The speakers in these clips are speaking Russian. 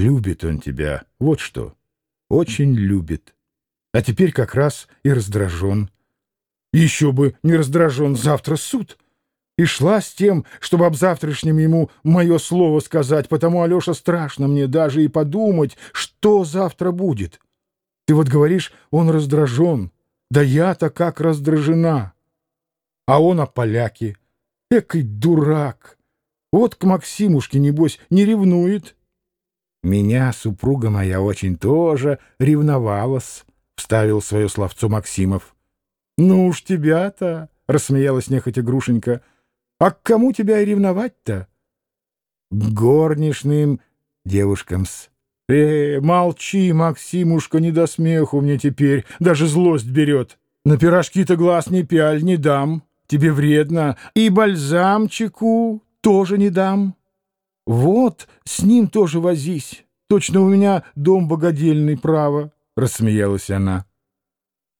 Любит он тебя, вот что. Очень любит. А теперь как раз и раздражен. Еще бы не раздражен, завтра суд. И шла с тем, чтобы об завтрашнем ему мое слово сказать, потому, Алеша, страшно мне даже и подумать, что завтра будет. Ты вот говоришь, он раздражен. Да я-то как раздражена. А он о поляке. Экой дурак. Вот к Максимушке, небось, не ревнует. Меня супруга моя очень тоже ревновалась, — вставил свое словцо Максимов. — Ну уж тебя-то, — рассмеялась нехотя Грушенька, — а к кому тебя и ревновать-то? — горничным девушкам-с. Э, молчи, Максимушка, не до смеху мне теперь, даже злость берет. На пирожки-то глаз не пяль, не дам, тебе вредно, и бальзамчику тоже не дам. Вот, с ним тоже возись. Точно у меня дом богодельный, право, — рассмеялась она.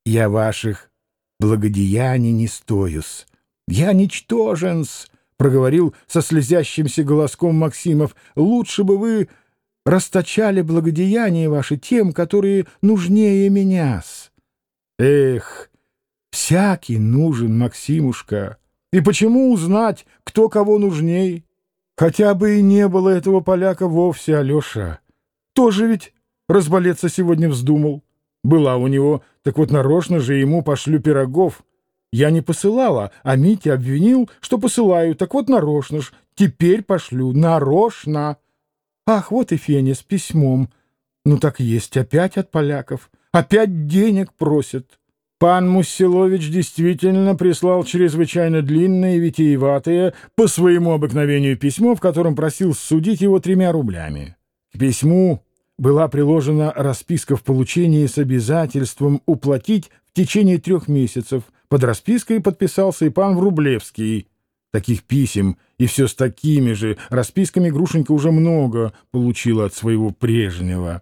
Я ваших благодеяний не стоюсь. Я ничтожен-с, — проговорил со слезящимся голоском Максимов. Лучше бы вы расточали благодеяния ваши тем, которые нужнее меня-с. Эх, всякий нужен, Максимушка. И почему узнать, кто кого нужней? Хотя бы и не было этого поляка вовсе, Алеша. Тоже ведь разболеться сегодня вздумал. Была у него, так вот нарочно же ему пошлю пирогов. Я не посылала, а Митя обвинил, что посылаю. Так вот нарочно ж, теперь пошлю, нарочно. Ах, вот и Феня с письмом. Ну так есть, опять от поляков. Опять денег просят. Пан Мусилович действительно прислал чрезвычайно длинное и витиеватое по своему обыкновению письмо, в котором просил судить его тремя рублями. К письму была приложена расписка в получении с обязательством уплатить в течение трех месяцев. Под распиской подписался и пан Врублевский. Таких писем и все с такими же расписками Грушенька уже много получила от своего прежнего.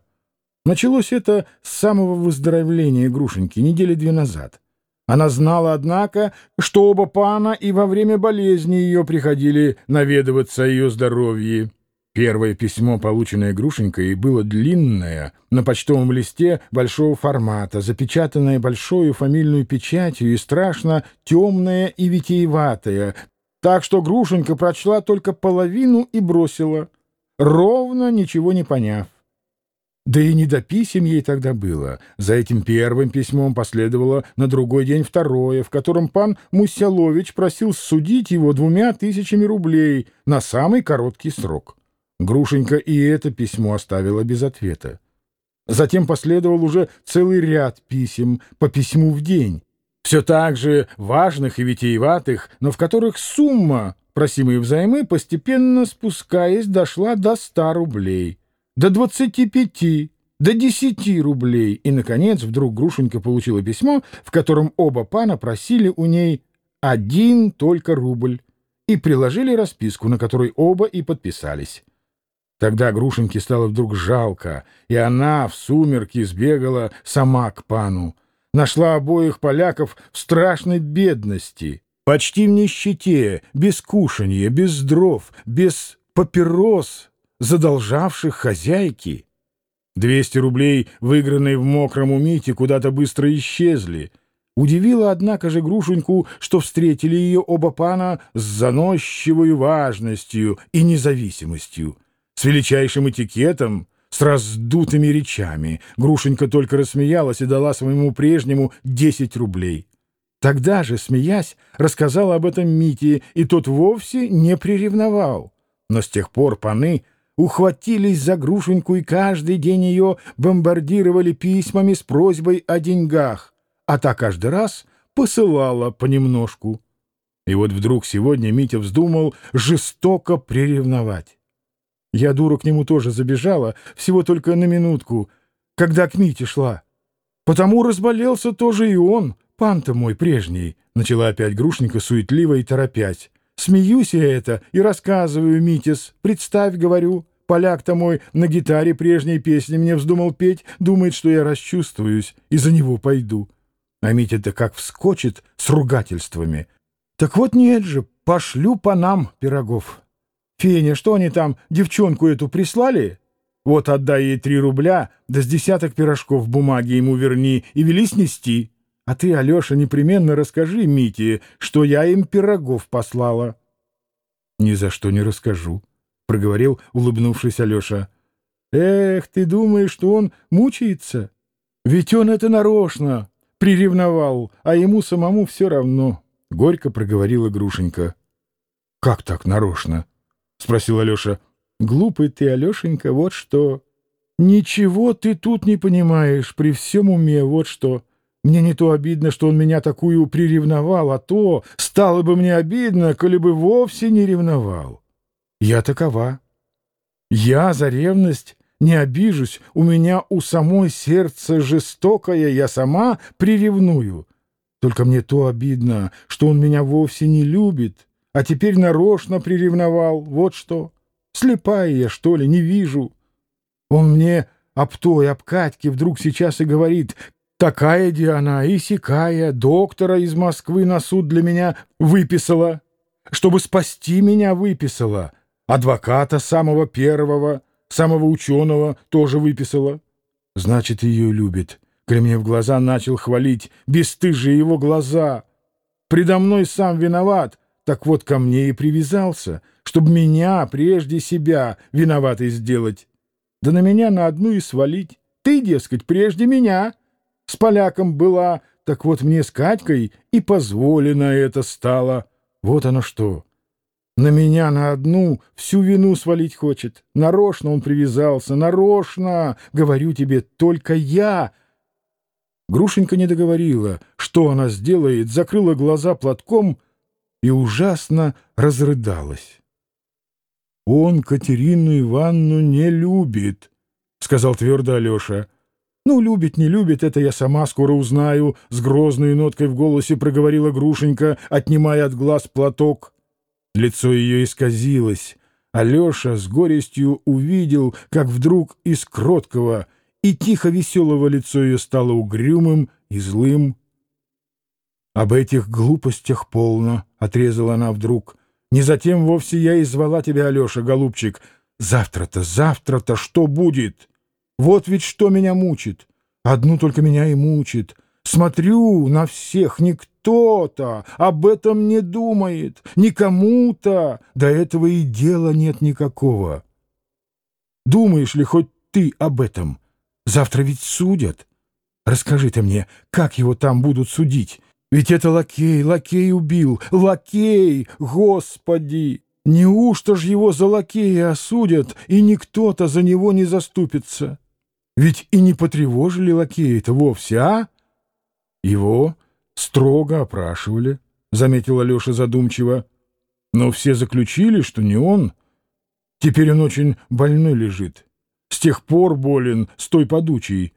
Началось это с самого выздоровления Грушеньки, недели две назад. Она знала, однако, что оба пана и во время болезни ее приходили наведываться о ее здоровье. Первое письмо, полученное Грушенькой, было длинное, на почтовом листе большого формата, запечатанное большой фамильную печатью и страшно темное и витиеватое, так что Грушенька прочла только половину и бросила, ровно ничего не поняв. Да и не до писем ей тогда было. За этим первым письмом последовало на другой день второе, в котором пан Мусялович просил судить его двумя тысячами рублей на самый короткий срок. Грушенька и это письмо оставила без ответа. Затем последовал уже целый ряд писем по письму в день, все так же важных и витиеватых, но в которых сумма, просимой взаймы, постепенно спускаясь, дошла до ста рублей до двадцати пяти, до десяти рублей. И, наконец, вдруг Грушенька получила письмо, в котором оба пана просили у ней один только рубль и приложили расписку, на которой оба и подписались. Тогда Грушеньке стало вдруг жалко, и она в сумерки сбегала сама к пану. Нашла обоих поляков в страшной бедности, почти в нищете, без кушанья, без дров, без папирос, задолжавших хозяйки. Двести рублей, выигранные в мокром у Мити, куда-то быстро исчезли. Удивило, однако же, Грушеньку, что встретили ее оба пана с заносчивой важностью и независимостью, с величайшим этикетом, с раздутыми речами. Грушенька только рассмеялась и дала своему прежнему десять рублей. Тогда же, смеясь, рассказала об этом Мите, и тот вовсе не приревновал. Но с тех пор паны ухватились за Грушеньку и каждый день ее бомбардировали письмами с просьбой о деньгах, а та каждый раз посылала понемножку. И вот вдруг сегодня Митя вздумал жестоко приревновать. Я, дура, к нему тоже забежала, всего только на минутку, когда к Мите шла. Потому разболелся тоже и он, пан-то мой прежний, — начала опять Грушенька суетливо и торопясь. Смеюсь я это и рассказываю, Митис. Представь, говорю, поляк-то мой на гитаре прежней песни мне вздумал петь, думает, что я расчувствуюсь и за него пойду. А Митя-то как вскочит с ругательствами. Так вот нет же, пошлю по нам пирогов. Феня, что они там, девчонку эту прислали? Вот отдай ей три рубля, да с десяток пирожков бумаги ему верни и вели снести. А ты, Алеша, непременно расскажи Мите, что я им пирогов послала. — Ни за что не расскажу, — проговорил, улыбнувшись Алеша. — Эх, ты думаешь, что он мучается? Ведь он это нарочно приревновал, а ему самому все равно, — горько проговорила Грушенька. — Как так нарочно? — спросил Алеша. — Глупый ты, Алешенька, вот что. Ничего ты тут не понимаешь, при всем уме, вот что. Мне не то обидно, что он меня такую приревновал, а то стало бы мне обидно, коли бы вовсе не ревновал. Я такова. Я за ревность не обижусь, у меня у самой сердце жестокое, я сама приревную. Только мне то обидно, что он меня вовсе не любит, а теперь нарочно приревновал, вот что. Слепая я, что ли, не вижу. Он мне об той, об Катьке вдруг сейчас и говорит, такая Диана и сякая, доктора из Москвы на суд для меня выписала, чтобы спасти меня выписала, адвоката самого первого, самого ученого тоже выписала. Значит, ее любит. Кремнев глаза начал хвалить, бесстыжие его глаза. Предо мной сам виноват, так вот ко мне и привязался, чтобы меня прежде себя виноватой сделать. Да на меня на одну и свалить. Ты, дескать, прежде меня. С поляком была, так вот мне с Катькой и позволено это стало. Вот оно что. На меня на одну всю вину свалить хочет. Нарочно он привязался, нарочно. Говорю тебе, только я. Грушенька не договорила, что она сделает, закрыла глаза платком и ужасно разрыдалась. «Он Катерину Ивановну не любит», — сказал твердо Алеша. «Ну, любит, не любит, это я сама скоро узнаю», — с грозной ноткой в голосе проговорила Грушенька, отнимая от глаз платок. Лицо ее исказилось. Алеша с горестью увидел, как вдруг из кроткого и тихо веселого лицо ее стало угрюмым и злым. «Об этих глупостях полно», — отрезала она вдруг. «Не затем вовсе я и звала тебя, Алеша, голубчик. Завтра-то, завтра-то что будет? Вот ведь что меня мучит. Одну только меня и мучит. Смотрю на всех, никто кто-то об этом не думает, никому-то до этого и дела нет никакого. Думаешь ли хоть ты об этом? Завтра ведь судят. Расскажи ты мне, как его там будут судить? Ведь это лакей, лакей убил, лакей, господи! Неужто ж его за лакея осудят, и никто-то за него не заступится? Ведь и не потревожили лакея-то вовсе, а? Его строго опрашивали, — заметил Алеша задумчиво. Но все заключили, что не он. Теперь он очень больной лежит. С тех пор болен, с той подучей.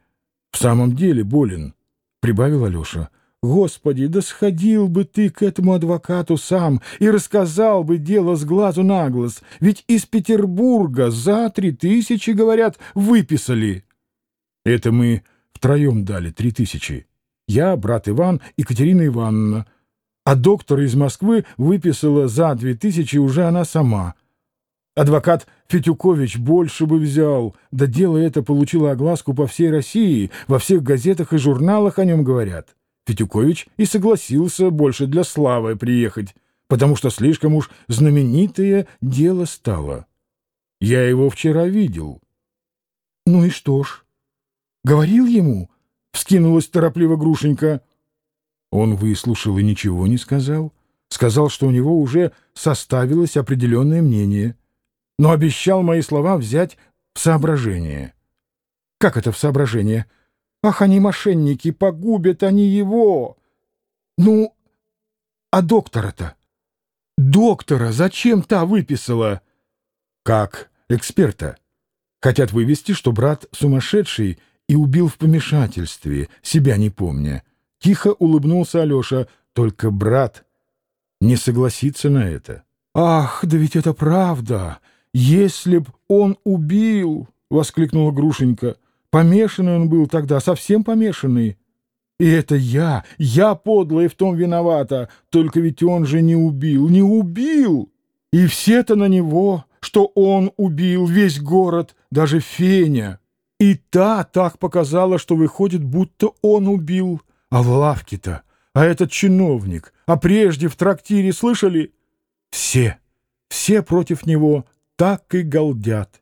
В самом деле болен, — прибавил Алеша. Господи, да сходил бы ты к этому адвокату сам и рассказал бы дело с глазу на глаз, ведь из Петербурга за три тысячи, говорят, выписали. Это мы втроем дали три тысячи. Я, брат Иван и Катерина Ивановна. А доктора из Москвы выписала за две тысячи уже она сама. Адвокат Фетюкович больше бы взял, да дело это получило огласку по всей России, во всех газетах и журналах о нем говорят. Фетюкович и согласился больше для славы приехать, потому что слишком уж знаменитое дело стало. Я его вчера видел. Ну и что ж? Говорил ему, — вскинулась торопливо Грушенька. Он выслушал и ничего не сказал. Сказал, что у него уже составилось определенное мнение, но обещал мои слова взять в соображение. Как это в соображение? Ах, они мошенники, погубят они его! Ну, а доктора-то? Доктора зачем та выписала? Как эксперта. Хотят вывести, что брат сумасшедший — и убил в помешательстве, себя не помня. Тихо улыбнулся Алеша, только брат не согласится на это. «Ах, да ведь это правда! Если б он убил!» — воскликнула Грушенька. «Помешанный он был тогда, совсем помешанный. И это я, я подлая в том виновата, только ведь он же не убил, не убил! И все-то на него, что он убил весь город, даже Феня. И та так показала, что выходит, будто он убил. А в лавке-то, а этот чиновник, а прежде в трактире, слышали? Все, все против него так и галдят.